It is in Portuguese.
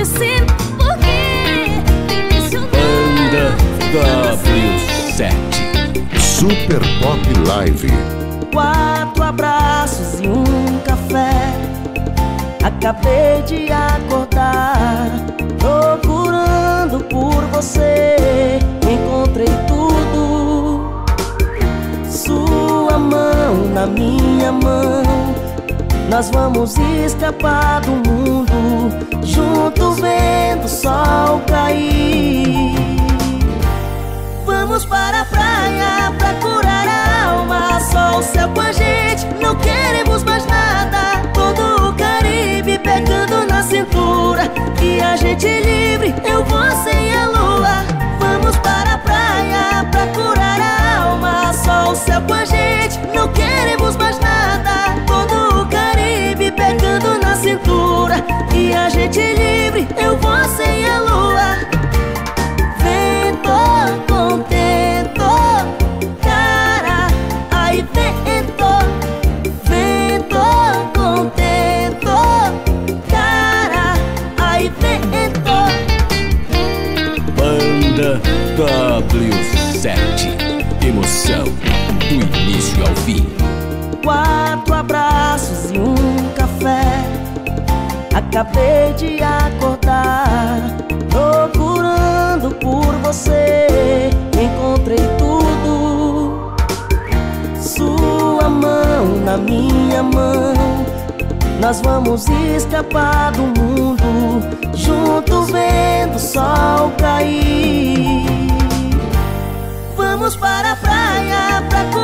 acontecendo? Por quê? Banda W7 Super Pop Live. Quatro abraços e um café. Acabei de acordar, procurando por você. Encontrei tudo, sua mão na minha mão. Nós vamos escapar do mundo, junto vendo o sol cair. Vamos para a praia pra curar a alma. Só o céu com a gente, não queremos mais nada. Todo o Caribe pegando na cintura. E a gente W7 Emoção do início ao fim Quatro abraços e um café. Acabei de acordar, procurando por você. Encontrei tudo, sua mão na minha mão. Nós vamos escapar do mundo, junto vendo o Vamos para a praia pra